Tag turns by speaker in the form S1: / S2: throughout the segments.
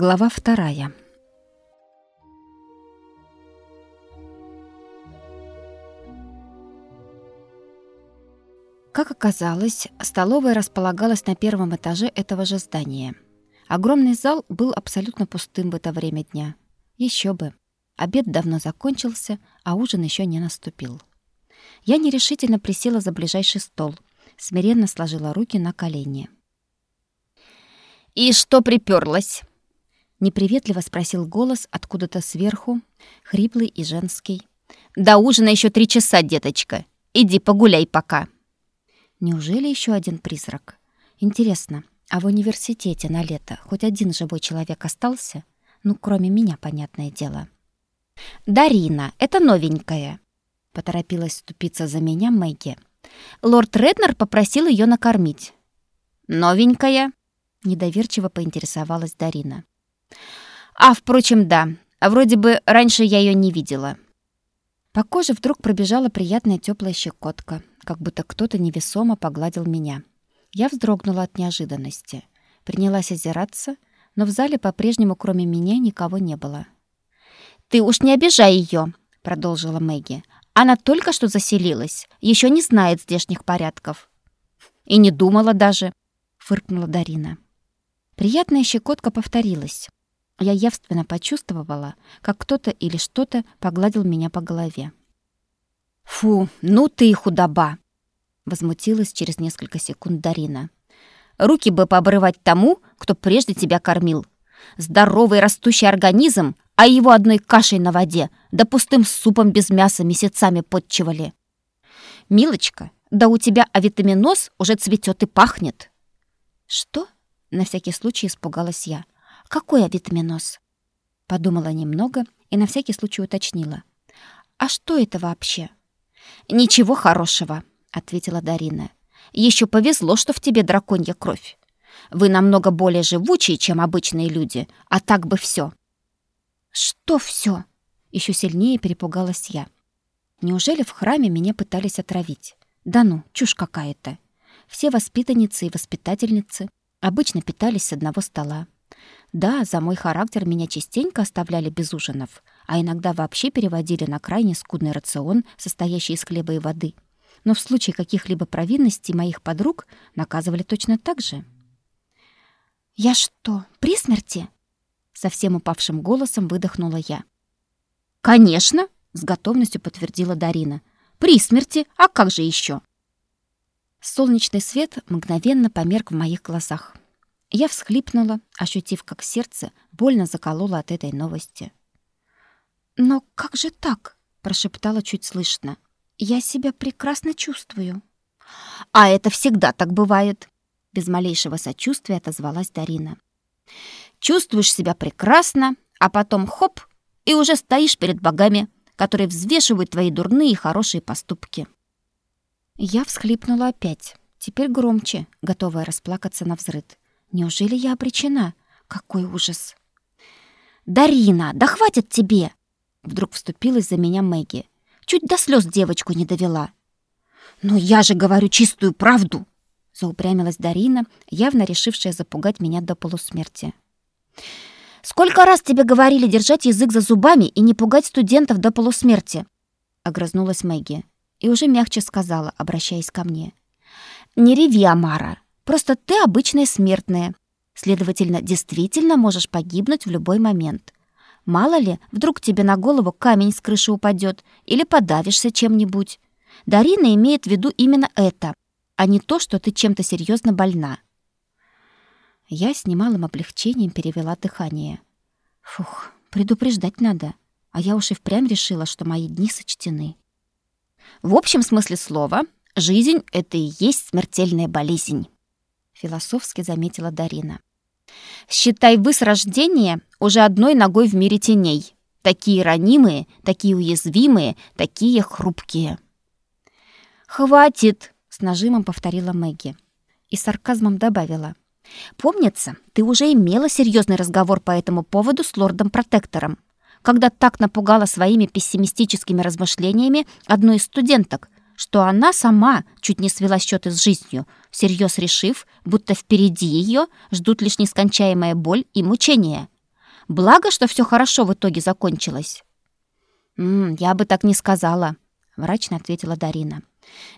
S1: Глава вторая. Как оказалось, столовая располагалась на первом этаже этого же здания. Огромный зал был абсолютно пустым в это время дня. Еще бы. Обед давно закончился, а ужин еще не наступил. Я нерешительно присела за ближайший стол, смиренно сложила руки на колени.
S2: «И что приперлась?
S1: Неприветливо спросил голос откуда-то сверху, хриплый и женский.
S2: «До ужина еще три часа, деточка. Иди погуляй пока».
S1: Неужели еще один призрак? Интересно, а в университете на лето хоть один живой человек остался? Ну, кроме меня, понятное дело.
S2: «Дарина, это новенькая», — поторопилась ступиться за меня Мэгги. Лорд Реднер попросил ее накормить. «Новенькая?» — недоверчиво поинтересовалась Дарина. А, впрочем, да. Вроде бы раньше я ее не видела.
S1: По коже вдруг пробежала приятная теплая щекотка, как будто кто-то невесомо погладил меня. Я вздрогнула от неожиданности. Принялась озираться, но в зале по-прежнему кроме меня никого не было.
S2: «Ты уж не обижай ее, продолжила Мэгги. «Она только что заселилась, еще не знает здешних порядков». «И не думала даже», — фыркнула Дарина.
S1: Приятная щекотка повторилась. Я явственно почувствовала, как кто-то или что-то погладил меня по голове.
S2: «Фу, ну ты худоба!» — возмутилась через несколько секунд Дарина. «Руки бы пообрывать тому, кто прежде тебя кормил. Здоровый растущий организм, а его одной кашей на воде, да пустым супом без мяса месяцами подчивали. Милочка, да у тебя авитаминоз уже цветет и пахнет».
S1: «Что?» На всякий случай испугалась я. «Какой авитаминоз?» Подумала немного и на всякий случай уточнила. «А что это вообще?»
S2: «Ничего хорошего», — ответила Дарина. Еще повезло, что в тебе драконья кровь. Вы намного более живучие, чем обычные люди, а так бы все.
S1: «Что все? Еще сильнее перепугалась я. Неужели в храме меня пытались отравить? Да ну, чушь какая-то. Все воспитанницы и воспитательницы Обычно питались с одного стола. Да, за мой характер меня частенько оставляли без ужинов, а иногда вообще переводили на крайне скудный рацион, состоящий из хлеба и воды. Но в случае каких-либо провинностей моих подруг наказывали точно так же. «Я что, при смерти?» Совсем упавшим голосом выдохнула я.
S2: «Конечно!» — с готовностью подтвердила Дарина. «При смерти, а как же еще?
S1: Солнечный свет мгновенно померк в моих глазах. Я всхлипнула, ощутив, как сердце больно закололо от этой новости. «Но как же так?» — прошептала чуть слышно. «Я себя прекрасно чувствую».
S2: «А это всегда так бывает!» Без малейшего сочувствия отозвалась Дарина. «Чувствуешь себя прекрасно, а потом хоп, и уже стоишь перед богами, которые взвешивают твои дурные и хорошие поступки».
S1: Я всхлипнула опять, теперь громче, готовая расплакаться на взрыд. Неужели я обречена? Какой ужас!
S2: «Дарина, да хватит тебе!» Вдруг вступилась за меня Мэгги. Чуть до слез девочку не довела. «Но я же говорю чистую правду!» Заупрямилась Дарина, явно решившая запугать меня до полусмерти. «Сколько раз тебе говорили держать язык за зубами и не пугать студентов до полусмерти?» Огрызнулась Мэгги и уже мягче сказала, обращаясь ко мне. «Не реви, Амара. Просто ты обычная смертная. Следовательно, действительно можешь погибнуть в любой момент. Мало ли, вдруг тебе на голову камень с крыши упадет или подавишься чем-нибудь. Дарина имеет в виду именно это, а не то, что ты чем-то серьезно больна».
S1: Я с немалым облегчением перевела дыхание. Фух, предупреждать надо. А я уж и впрямь решила, что мои дни сочтены.
S2: В общем смысле слова, жизнь — это и есть смертельная болезнь, философски заметила Дарина. Считай вы с рождения уже одной ногой в мире теней. Такие ранимые, такие уязвимые, такие хрупкие. «Хватит!» — с нажимом повторила Мэгги. И сарказмом добавила. «Помнится, ты уже имела серьезный разговор по этому поводу с лордом-протектором когда так напугала своими пессимистическими размышлениями одну из студенток, что она сама чуть не свела счеты с жизнью, всерьез решив, будто впереди ее ждут лишь нескончаемая боль и мучения.
S1: Благо, что все хорошо в итоге закончилось. «М -м, «Я бы так не сказала», — мрачно ответила Дарина.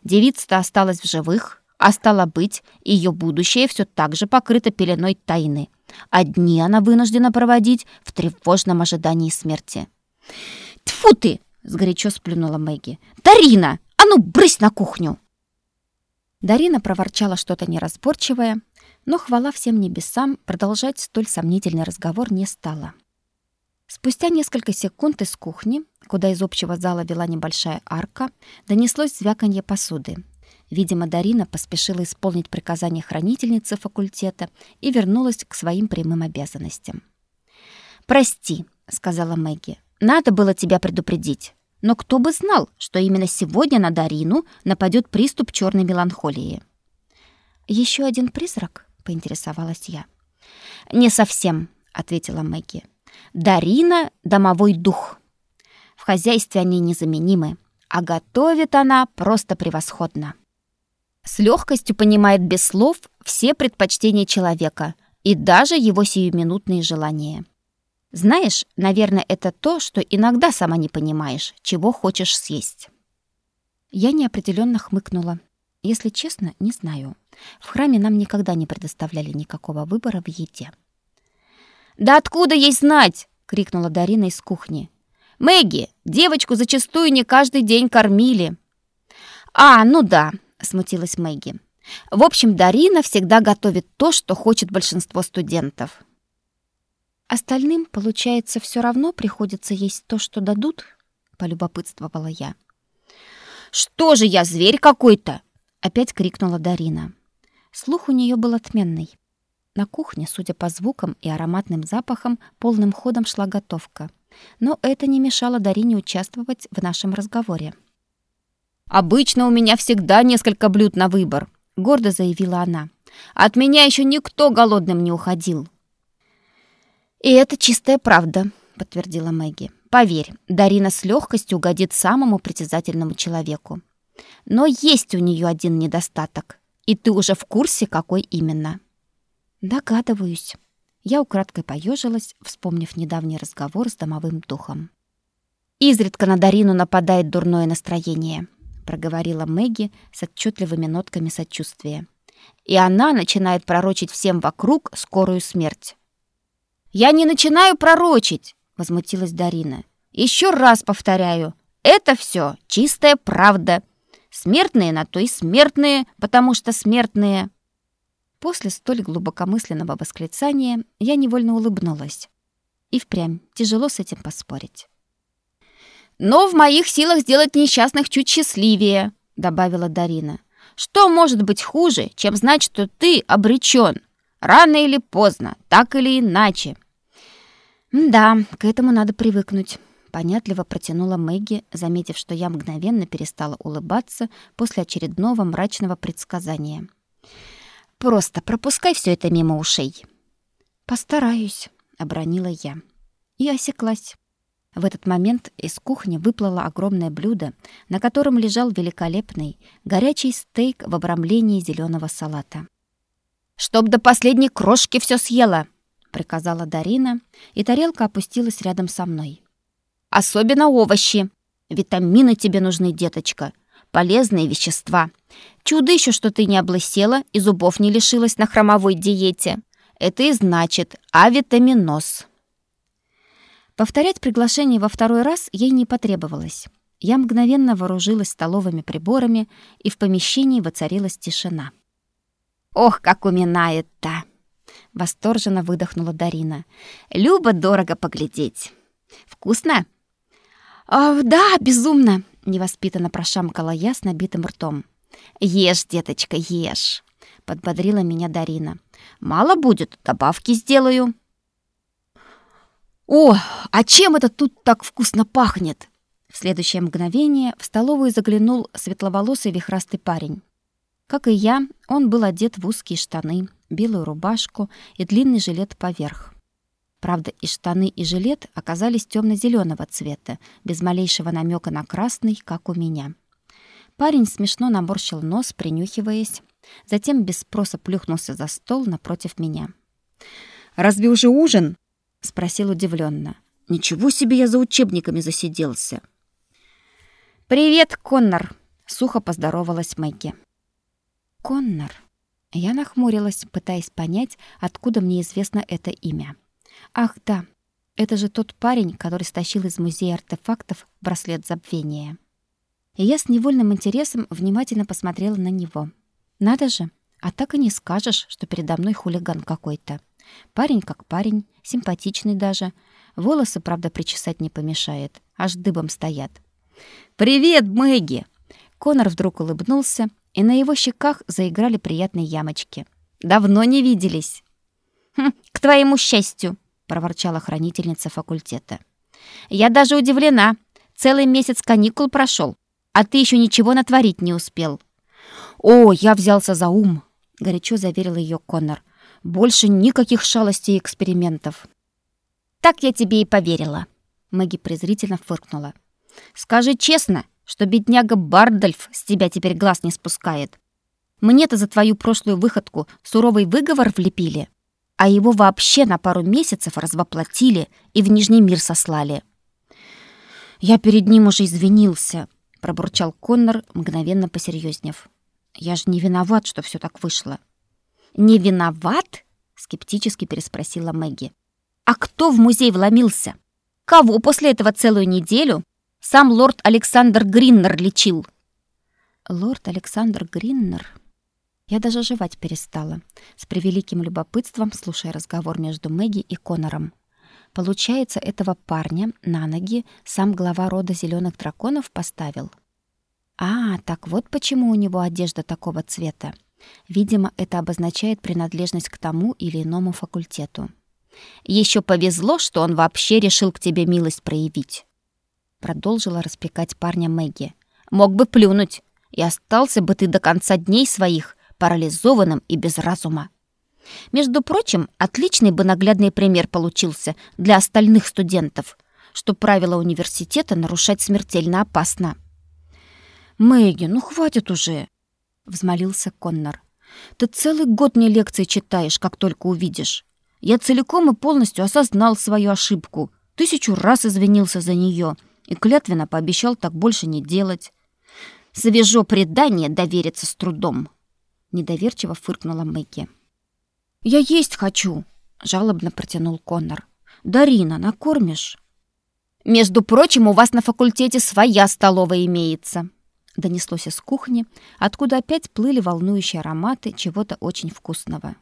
S1: «Девица-то осталась в живых, а стало быть, ее будущее все так же покрыто пеленой тайны. А дни она вынуждена проводить в тревожном ожидании смерти». «Тьфу ты!» — сгорячо сплюнула Мэгги. «Дарина, ну брысь на кухню!» Дарина проворчала что-то неразборчивое, но хвала всем небесам, продолжать столь сомнительный разговор не стала. Спустя несколько секунд из кухни, куда из общего зала вела небольшая арка, донеслось звяканье посуды. Видимо, Дарина поспешила исполнить приказание хранительницы факультета и вернулась к своим прямым обязанностям. «Прости», — сказала Мэгги, — «надо было тебя предупредить. Но кто бы знал, что именно сегодня на Дарину нападет приступ черной меланхолии. Еще один призрак, поинтересовалась я. Не совсем, ответила Мэгги. Дарина домовой дух. В хозяйстве они незаменимы, а готовит она просто превосходно. С легкостью понимает без слов все предпочтения человека и даже его сиюминутные желания. Знаешь, наверное, это то, что иногда сама не понимаешь, чего хочешь съесть. Я неопределенно хмыкнула. Если честно, не знаю. В храме нам никогда не предоставляли никакого выбора в еде. «Да откуда ей знать?» — крикнула Дарина из кухни. «Мэгги, девочку зачастую не каждый день кормили». «А, ну да», — смутилась Мэгги. «В общем, Дарина всегда готовит то, что хочет большинство студентов».
S2: Остальным, получается, все равно приходится есть то, что дадут, полюбопытствовала я.
S1: Что же я зверь какой-то? опять крикнула Дарина.
S2: Слух у нее был отменный. На кухне, судя по звукам и ароматным запахам, полным ходом шла готовка. Но это не мешало Дарине участвовать в нашем разговоре.
S1: «Обычно у меня всегда несколько блюд на выбор», — гордо заявила она. «От меня еще никто голодным не уходил». «И это чистая правда», — подтвердила Мэгги. «Поверь, Дарина с легкостью угодит самому притязательному человеку. Но есть у нее один недостаток, и ты уже в курсе, какой именно».
S2: «Догадываюсь». Я украдкой поежилась, вспомнив недавний разговор с домовым духом.
S1: «Изредка на Дарину нападает дурное настроение», — проговорила Мэгги с отчетливыми нотками сочувствия. «И она начинает пророчить всем вокруг скорую смерть. «Я не начинаю пророчить!» — возмутилась Дарина. «Еще раз повторяю, это все чистая правда. Смертные на то и смертные, потому что смертные».
S2: После столь глубокомысленного восклицания я невольно улыбнулась. И впрямь тяжело с этим поспорить.
S1: «Но в моих силах сделать несчастных чуть счастливее», — добавила Дарина. «Что может быть хуже, чем знать, что ты обречен? Рано или поздно, так или иначе.
S2: «Да, к этому надо привыкнуть», — понятливо протянула Мэгги, заметив, что я мгновенно перестала улыбаться после очередного мрачного предсказания.
S1: «Просто пропускай все это мимо ушей».
S2: «Постараюсь», — обронила я. И осеклась. В этот момент из кухни выплыло огромное блюдо, на котором лежал великолепный, горячий стейк в обрамлении зеленого салата.
S1: «Чтоб до последней крошки все съела!»
S2: Приказала Дарина, и тарелка опустилась рядом со мной.
S1: Особенно овощи. Витамины тебе нужны, деточка. Полезные вещества. Чудо еще, что ты не облысела и зубов не лишилась на хромовой диете. Это и значит авитаминоз.
S2: Повторять приглашение во второй раз ей не потребовалось. Я мгновенно вооружилась столовыми приборами, и в помещении воцарилась тишина.
S1: «Ох, как уминает-то!» Восторженно выдохнула Дарина. «Любо дорого поглядеть. Вкусно?»
S2: «А, «Да, безумно!» — невоспитанно прошамкала я с набитым ртом.
S1: «Ешь, деточка, ешь!» — подбодрила меня Дарина. «Мало будет, добавки сделаю». «О, а чем это тут так вкусно пахнет?» В следующее мгновение в столовую заглянул светловолосый вихрастый парень.
S2: Как и я, он был одет в узкие штаны, белую рубашку и длинный жилет поверх. Правда, и штаны, и жилет оказались темно зеленого цвета, без малейшего намека на красный, как у меня. Парень смешно наморщил нос, принюхиваясь, затем без спроса плюхнулся за стол напротив меня.
S1: «Разве уже ужин?»
S2: спросил удивленно. Ничего себе я за учебниками засиделся. Привет, Коннор, сухо поздоровалась Мэгги. Коннор. Я нахмурилась, пытаясь понять, откуда мне известно это имя. Ах, да. Это же тот парень, который стащил из музея артефактов браслет забвения. И я с невольным интересом внимательно посмотрела на него. Надо же, а так и не скажешь, что передо мной хулиган какой-то. Парень как парень, симпатичный даже. Волосы, правда, причесать не помешает, аж дыбом стоят. «Привет, Мэгги!» Конор вдруг улыбнулся, и на его щеках заиграли приятные ямочки. «Давно не виделись!» «Хм, «К твоему счастью!» — проворчала хранительница факультета. «Я даже удивлена. Целый месяц каникул прошел, а ты еще ничего натворить не успел». «О, я взялся за ум!» — горячо заверил ее Коннор. Больше никаких шалостей и экспериментов. Так я тебе и поверила. Мэгги презрительно фыркнула. Скажи честно, что бедняга Бардольф с тебя теперь глаз не спускает. Мне-то за твою прошлую выходку суровый выговор влепили, а его вообще на пару месяцев развоплотили и в Нижний мир сослали. Я перед ним уже извинился, пробурчал Коннор, мгновенно посерьезнев. Я же не виноват, что все так вышло. «Не виноват?» — скептически переспросила Мэгги. «А кто в музей вломился? Кого после этого целую неделю сам лорд Александр Гриннер лечил?» «Лорд Александр Гриннер?» Я даже жевать перестала, с превеликим любопытством слушая разговор между Мэгги и Конором. Получается, этого парня на ноги сам глава рода зеленых драконов поставил. А, так вот почему у него одежда такого цвета. Видимо, это обозначает принадлежность к тому или иному факультету. Еще повезло, что он вообще решил к тебе милость проявить. Продолжила распекать парня Мэгги. Мог бы плюнуть, и остался бы ты до конца дней своих парализованным и без разума. Между прочим, отличный бы наглядный пример получился для остальных студентов, что правила университета нарушать смертельно опасно. «Мэгги, ну хватит уже!» — взмолился Коннор. «Ты целый год мне лекции читаешь, как только увидишь. Я целиком и полностью осознал свою ошибку, тысячу раз извинился за нее и клятвенно пообещал так больше не делать. Свежо предание довериться с трудом», — недоверчиво фыркнула Мэгги. «Я есть хочу», — жалобно протянул Коннор. «Дарина, накормишь?» «Между прочим, у вас на факультете своя столовая имеется», донеслось из кухни, откуда опять плыли волнующие ароматы чего-то очень вкусного.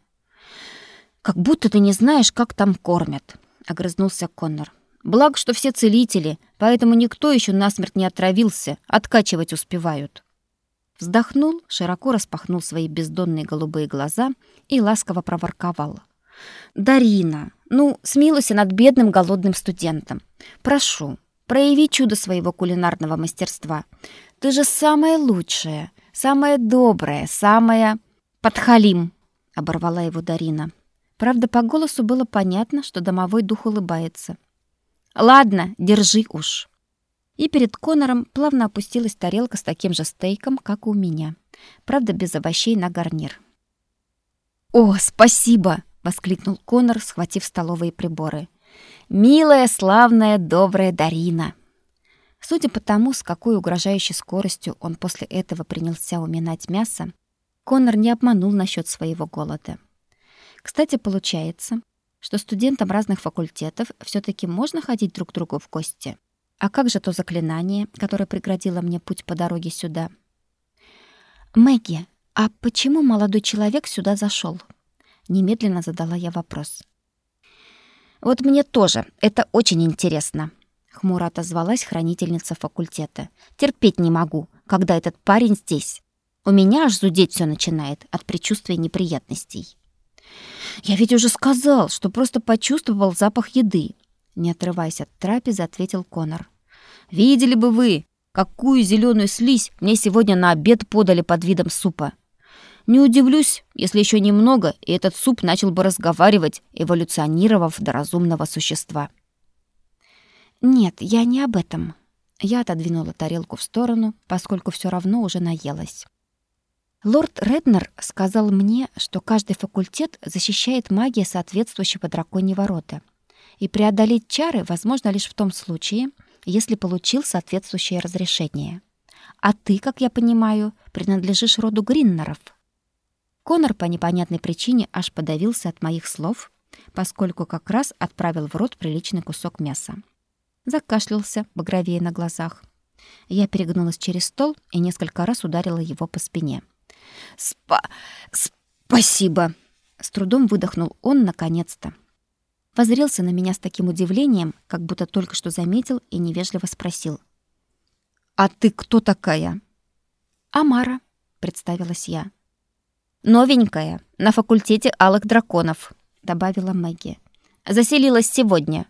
S2: Как будто ты не знаешь, как там кормят, огрызнулся Коннор. Благо, что все целители, поэтому никто еще насмерть не отравился, откачивать успевают. Вздохнул, широко распахнул свои бездонные голубые глаза и ласково проворковал: "Дарина, ну, смилуйся над бедным голодным студентом. Прошу, прояви чудо своего кулинарного мастерства. Ты же самая лучшая, самая добрая, самая... Подхалим!» — оборвала его Дарина. Правда, по голосу было понятно, что домовой дух улыбается. «Ладно, держи уж». И перед Конором плавно опустилась тарелка с таким же стейком, как и у меня. Правда, без овощей на гарнир. «О, спасибо!» — воскликнул Конор, схватив столовые приборы. «Милая, славная, добрая Дарина!» Судя по тому, с какой угрожающей скоростью он после этого принялся уминать мясо, Коннор не обманул насчет своего голода. Кстати, получается, что студентам разных факультетов все таки можно ходить друг к другу в гости. А как же то заклинание, которое преградило мне путь по дороге сюда? Мэгги, а почему молодой человек сюда зашел? Немедленно задала я вопрос. Вот мне тоже это очень интересно, Хмуро отозвалась хранительница факультета. Терпеть не могу, когда этот парень здесь. У меня аж зудеть все начинает от предчувствия неприятностей. Я ведь уже сказал, что просто почувствовал запах еды. Не отрываясь от трапезы, ответил Конор. Видели бы вы, какую зеленую слизь мне сегодня на обед подали под видом супа. Не удивлюсь, если еще немного, и этот суп начал бы разговаривать, эволюционировав до разумного существа. Нет, я не об этом. Я отодвинула тарелку в сторону, поскольку все равно уже наелась. Лорд Реднер сказал мне, что каждый факультет защищает магия соответствующего драконьего рода.
S1: И преодолеть чары возможно лишь в том случае, если получил соответствующее разрешение. А ты, как я понимаю, принадлежишь роду Гриннеров. Конор по непонятной причине аж подавился от моих слов, поскольку как раз отправил в рот приличный кусок мяса. Закашлялся, багровее на глазах. Я перегнулась через стол и несколько раз ударила его по спине.
S2: «Спа... спасибо!» С трудом выдохнул он наконец-то.
S1: Возрелся на меня с таким удивлением, как будто только что заметил и невежливо спросил.
S2: «А ты кто такая?»
S1: «Амара», — представилась я.
S2: «Новенькая, на факультете алых драконов», — добавила Мэгги. «Заселилась сегодня».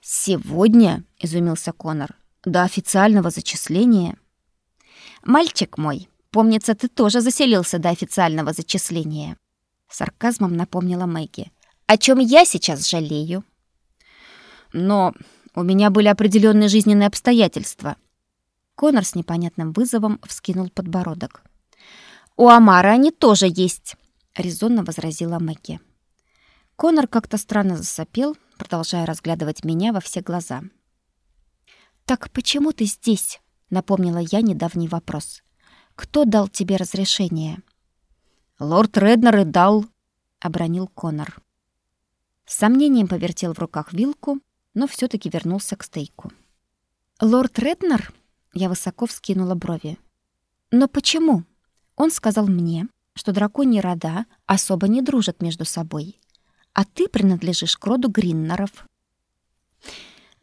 S1: «Сегодня?» — изумился Конор. «До официального зачисления?»
S2: «Мальчик мой, помнится, ты тоже заселился до официального зачисления», — сарказмом напомнила Мэгги. «О чем я сейчас жалею?»
S1: «Но у меня были определенные жизненные обстоятельства». Конор с непонятным вызовом вскинул подбородок.
S2: «У Амара они тоже есть», — резонно возразила Мэгги.
S1: Конор как-то странно засопел, продолжая разглядывать меня во все глаза. «Так почему ты здесь?» — напомнила я недавний вопрос. «Кто дал тебе разрешение?»
S2: «Лорд Реднер и дал», — обронил Конор.
S1: С сомнением повертел в руках вилку, но все таки вернулся к стейку. «Лорд Реднер?» — я высоко вскинула брови. «Но почему?» Он сказал мне, что драконьи рода особо не дружат между собой а ты принадлежишь к роду Гриннеров.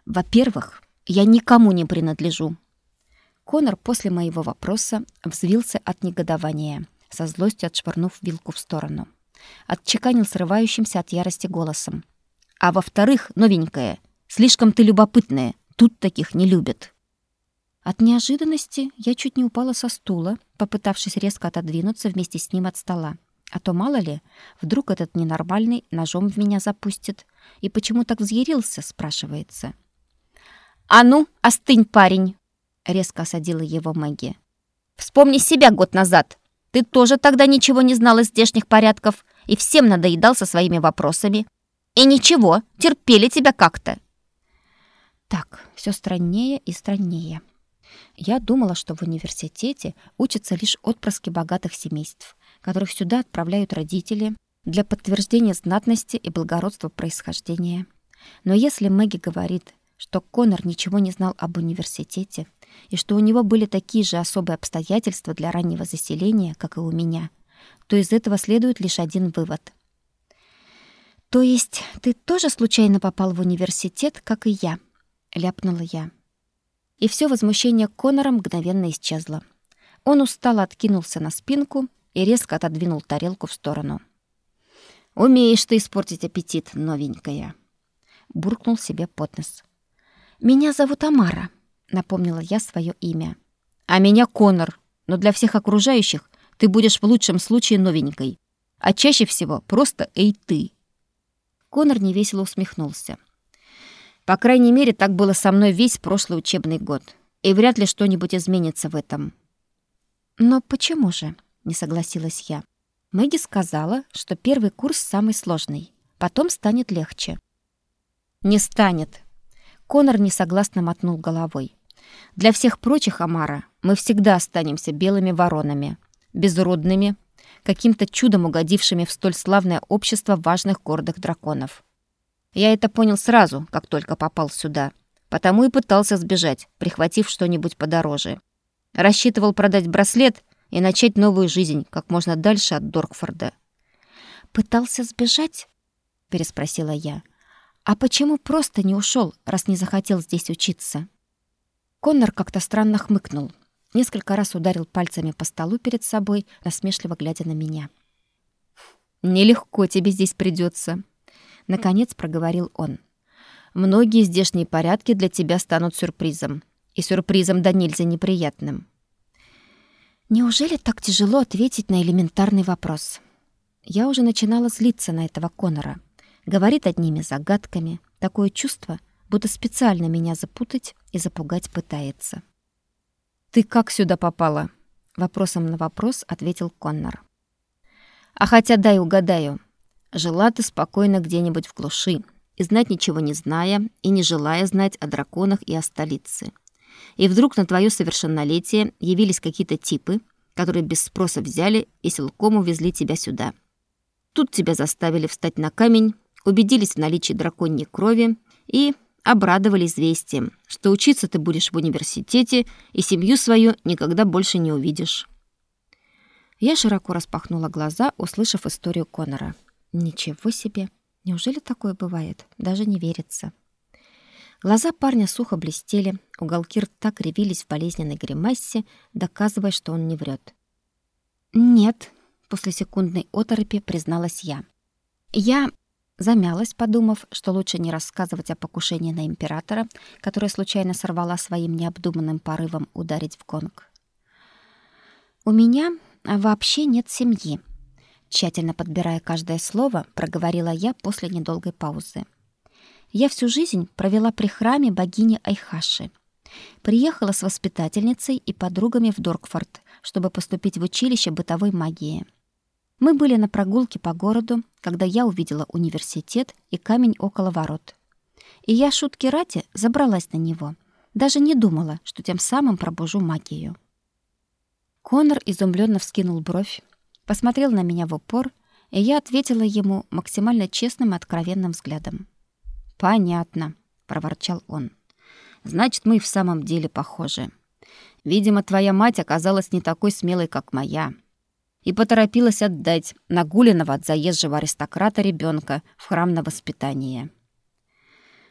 S2: Во-первых, я никому не принадлежу.
S1: Конор после моего вопроса взвился от негодования, со злостью отшвырнув вилку в сторону. Отчеканил срывающимся от ярости голосом.
S2: А во-вторых, новенькая, слишком ты любопытная, тут таких не любят.
S1: От неожиданности я чуть не упала со стула, попытавшись резко отодвинуться вместе с ним от стола. А то, мало ли, вдруг этот ненормальный ножом в меня запустит. И почему так взъярился, спрашивается.
S2: «А ну, остынь, парень!» — резко осадила его Мэгги. «Вспомни себя год назад. Ты тоже тогда ничего не знал из здешних порядков и всем надоедал со своими вопросами. И ничего, терпели тебя как-то».
S1: Так, все страннее и страннее. Я думала, что в университете учатся лишь отпрыски богатых семейств, которых сюда отправляют родители для подтверждения знатности и благородства происхождения. Но если Мэгги говорит, что Конор ничего не знал об университете и что у него были такие же особые обстоятельства для раннего заселения, как и у меня, то из этого следует лишь один вывод. То есть ты тоже случайно попал в университет, как и я, ляпнула я. И все возмущение Конора мгновенно исчезло. Он устало откинулся на спинку и резко отодвинул тарелку в сторону.
S2: «Умеешь ты испортить аппетит, новенькая!» Буркнул себе под нос.
S1: «Меня зовут Амара», — напомнила я свое имя.
S2: «А меня Конор, но для всех окружающих ты будешь в лучшем случае новенькой, а чаще всего просто «эй, ты».
S1: Конор невесело усмехнулся.
S2: «По крайней мере, так было со мной весь прошлый учебный год, и вряд ли что-нибудь изменится в этом».
S1: «Но почему же?» не согласилась я. Мэгги сказала, что первый курс самый сложный, потом станет легче.
S2: Не станет. Конор несогласно мотнул головой. Для всех прочих Амара мы всегда останемся белыми воронами, безродными, каким-то чудом угодившими в столь славное общество важных гордых драконов. Я это понял сразу, как только попал сюда, потому и пытался сбежать, прихватив что-нибудь подороже. Рассчитывал продать браслет и начать новую жизнь как можно дальше от Доркфорда.
S1: «Пытался сбежать?» — переспросила я. «А почему просто не ушел, раз не захотел здесь учиться?» Коннор как-то странно хмыкнул. Несколько раз ударил пальцами по столу перед собой, насмешливо глядя на меня.
S2: «Нелегко тебе здесь придется, наконец проговорил он. «Многие здешние порядки для тебя станут сюрпризом. И сюрпризом да нельзя неприятным.
S1: Неужели так тяжело ответить на элементарный вопрос? Я уже начинала злиться на этого Конора. Говорит одними загадками, такое чувство, будто специально меня запутать и запугать пытается.
S2: «Ты как сюда попала?» Вопросом на вопрос ответил Коннор. «А хотя дай угадаю. Жила ты спокойно где-нибудь в глуши,
S1: и знать ничего не зная, и не желая знать о драконах и о столице. И вдруг на твое совершеннолетие явились какие-то типы, которые без спроса взяли и силком увезли тебя сюда. Тут тебя заставили встать на камень, убедились в наличии драконьей крови и обрадовали известием, что учиться ты будешь в университете и семью свою никогда больше не увидишь. Я широко распахнула глаза, услышав историю Конора. Ничего себе! Неужели такое бывает? Даже не верится. Глаза парня сухо блестели, уголки рта кривились в болезненной гримасе, доказывая, что он не врет. «Нет», — после секундной оторопи призналась я. «Я замялась, подумав, что лучше не рассказывать о покушении на императора, которое случайно сорвала своим необдуманным порывом ударить в конг. У меня вообще нет семьи, тщательно подбирая каждое слово, проговорила я после недолгой паузы. Я всю жизнь провела при храме богини Айхаши. Приехала с воспитательницей и подругами в Доркфорд, чтобы поступить в училище бытовой магии. Мы были на прогулке по городу, когда я увидела университет и камень около ворот. И я шутки ради забралась на него. Даже не думала, что тем самым пробужу магию. Конор изумленно вскинул бровь, посмотрел на меня в упор, и я ответила ему максимально честным и откровенным взглядом. «Понятно», — проворчал он. «Значит, мы в самом деле похожи. Видимо, твоя мать оказалась не такой смелой, как моя, и поторопилась отдать нагуленного от заезжего аристократа ребенка в храм на воспитание».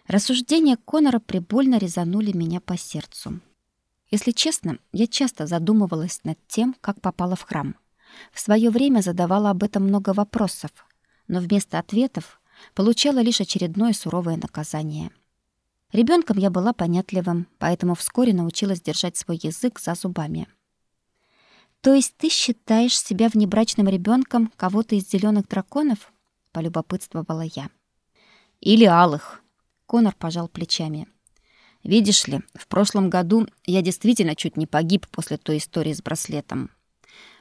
S1: Рассуждения Конора прибольно резанули меня по сердцу. Если честно, я часто задумывалась над тем, как попала в храм. В свое время задавала об этом много вопросов, но вместо ответов получала лишь очередное суровое наказание. Ребенком я была понятливым, поэтому вскоре научилась держать свой язык за зубами. То есть ты считаешь себя внебрачным ребенком кого-то из зеленых драконов? полюбопытствовала я. Или алых. Конор пожал плечами. Видишь ли, в прошлом году я действительно чуть не погиб после той истории с браслетом.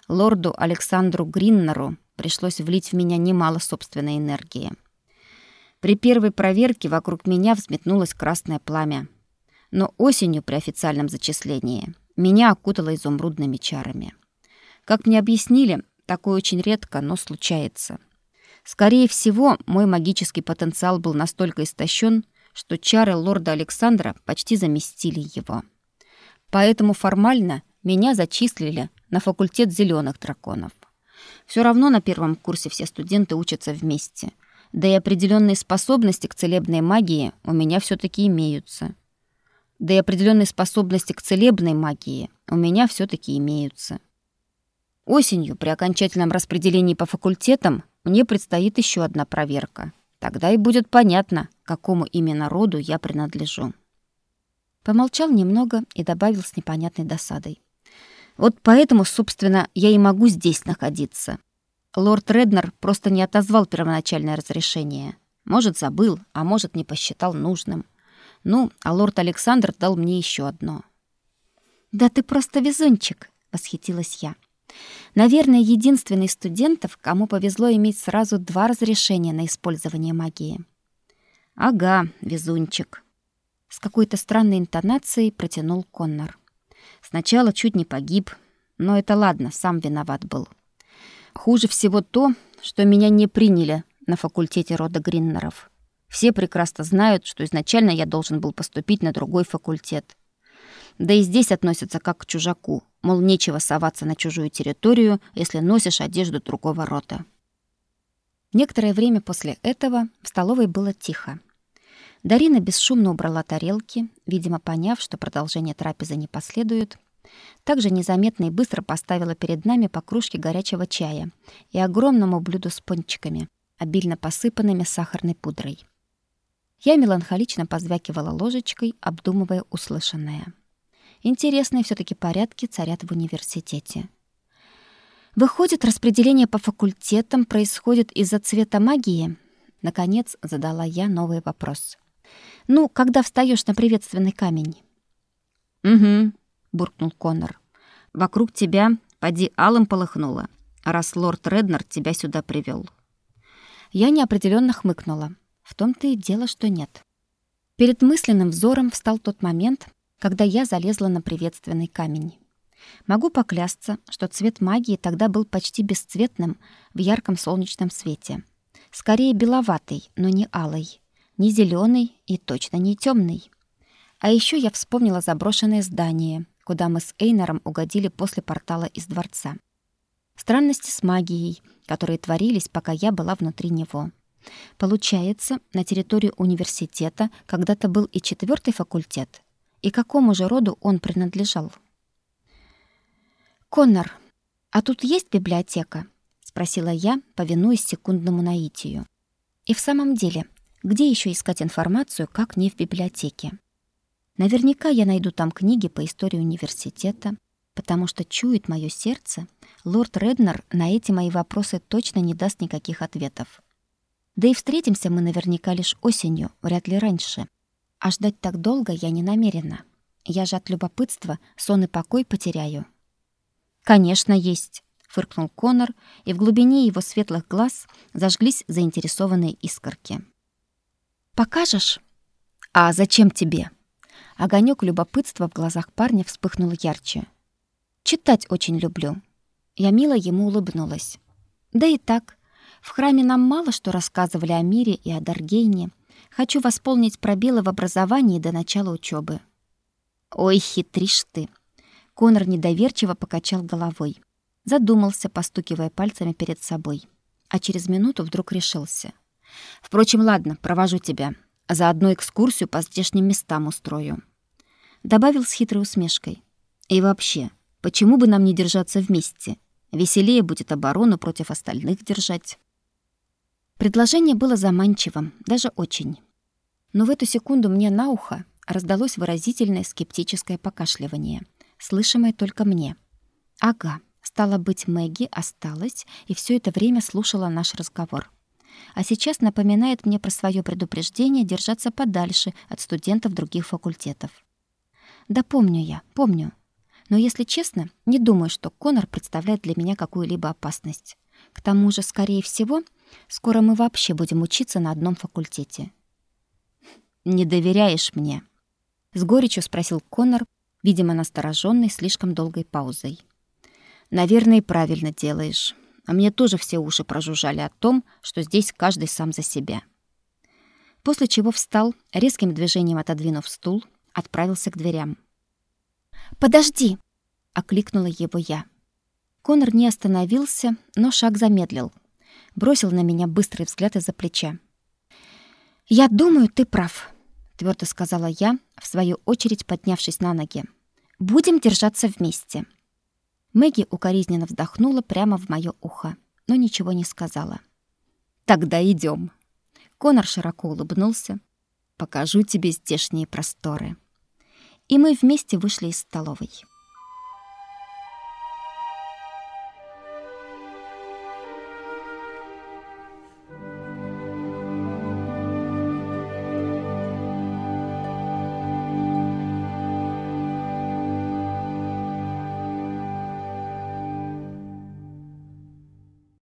S1: Лорду Александру Гриннеру пришлось влить в меня немало собственной энергии. При первой проверке вокруг меня взметнулось красное пламя. Но осенью при официальном зачислении меня окутало изумрудными чарами. Как мне объяснили, такое очень редко, но случается. Скорее всего, мой магический потенциал был настолько истощен, что чары лорда Александра почти заместили его. Поэтому формально меня зачислили на факультет зеленых драконов. Все равно на первом курсе все студенты учатся вместе. Да и определенные способности к целебной магии у меня все таки имеются. Да и определенные способности к целебной магии у меня все таки имеются. Осенью при окончательном распределении по факультетам мне предстоит еще одна проверка. Тогда и будет понятно, к какому именно роду я принадлежу. Помолчал немного и добавил с непонятной досадой. Вот поэтому, собственно, я и могу здесь находиться. Лорд Реднер просто не отозвал первоначальное разрешение. Может, забыл, а может, не посчитал нужным. Ну, а лорд Александр дал мне еще одно. «Да ты просто везунчик!» — восхитилась я. Наверное, единственный из студентов, кому повезло иметь сразу два разрешения на использование магии. «Ага, везунчик», — с какой-то странной интонацией протянул Коннор. Сначала чуть не погиб, но это ладно, сам виноват был. Хуже всего то, что меня не приняли на факультете рода Гриннеров. Все прекрасно знают, что изначально я должен был поступить на другой факультет. Да и здесь относятся как к чужаку, мол, нечего соваться на чужую территорию, если носишь одежду другого рода. Некоторое время после этого в столовой было тихо. Дарина бесшумно убрала тарелки, видимо, поняв, что продолжение трапезы не последует. Также незаметно и быстро поставила перед нами по кружке горячего чая и огромному блюду с пончиками, обильно посыпанными сахарной пудрой. Я меланхолично позвякивала ложечкой, обдумывая услышанное. Интересные все таки порядки царят в университете. Выходит, распределение по факультетам происходит из-за цвета магии? Наконец задала я новый вопрос. Ну, когда встаешь на приветственный камень. Угу, буркнул Коннор. Вокруг тебя поди алым полыхнуло, раз лорд Реднер тебя сюда привел. Я неопределенно хмыкнула. В том-то и дело, что нет. Перед мысленным взором встал тот момент, когда я залезла на приветственный камень. Могу поклясться, что цвет магии тогда был почти бесцветным в ярком солнечном свете. Скорее беловатый, но не алый, не зеленый и точно не темный. А еще я вспомнила заброшенное здание, куда мы с Эйнером угодили после портала из дворца. Странности с магией, которые творились, пока я была внутри него. Получается, на территории университета когда-то был и четвертый факультет. И какому же роду он принадлежал? «Коннор, а тут есть библиотека?» — спросила я, повинуясь секундному наитию. И в самом деле, где еще искать информацию, как не в библиотеке? Наверняка я найду там книги по истории университета, потому что чует мое сердце, лорд Реднер на эти мои вопросы точно не даст никаких ответов. Да и встретимся мы наверняка лишь осенью, вряд ли раньше. А ждать так долго я не намерена. Я же от любопытства сон и покой потеряю. Конечно, есть, фыркнул Конор, и в глубине его светлых глаз зажглись заинтересованные искорки. Покажешь? А зачем тебе? Огонек любопытства в глазах парня вспыхнул ярче. «Читать очень люблю». Я мило ему улыбнулась. «Да и так. В храме нам мало что рассказывали о мире и о Даргейне. Хочу восполнить пробелы в образовании до начала учебы. «Ой, хитришь ты!» Конор недоверчиво покачал головой. Задумался, постукивая пальцами перед собой. А через минуту вдруг решился. «Впрочем, ладно, провожу тебя. А заодно экскурсию по здешним местам устрою. Добавил с хитрой усмешкой. И вообще, почему бы нам не держаться вместе? Веселее будет оборону против остальных держать. Предложение было заманчивым, даже очень. Но в эту секунду мне на ухо раздалось выразительное скептическое покашливание, слышимое только мне. Ага, стало быть, Мэгги осталась и все это время слушала наш разговор а сейчас напоминает мне про свое предупреждение держаться подальше от студентов других факультетов. Да помню я, помню. Но если честно, не думаю, что Конор представляет для меня какую-либо опасность. К тому же, скорее всего, скоро мы вообще будем учиться на одном факультете. Не доверяешь мне? с горечью спросил Конор, видимо, настороженный слишком долгой паузой. Наверное, и правильно делаешь а мне тоже все уши прожужжали о том, что здесь каждый сам за себя. После чего встал, резким движением отодвинув стул, отправился к дверям. «Подожди!» — окликнула его я. Конор не остановился, но шаг замедлил. Бросил на меня быстрый взгляд из-за плеча. «Я думаю, ты прав», — твердо сказала я, в свою очередь поднявшись на ноги. «Будем держаться вместе». Мэгги укоризненно вздохнула прямо в моё ухо, но ничего не сказала. «Тогда идём». Конор широко улыбнулся. «Покажу тебе здешние просторы». И мы вместе вышли из столовой.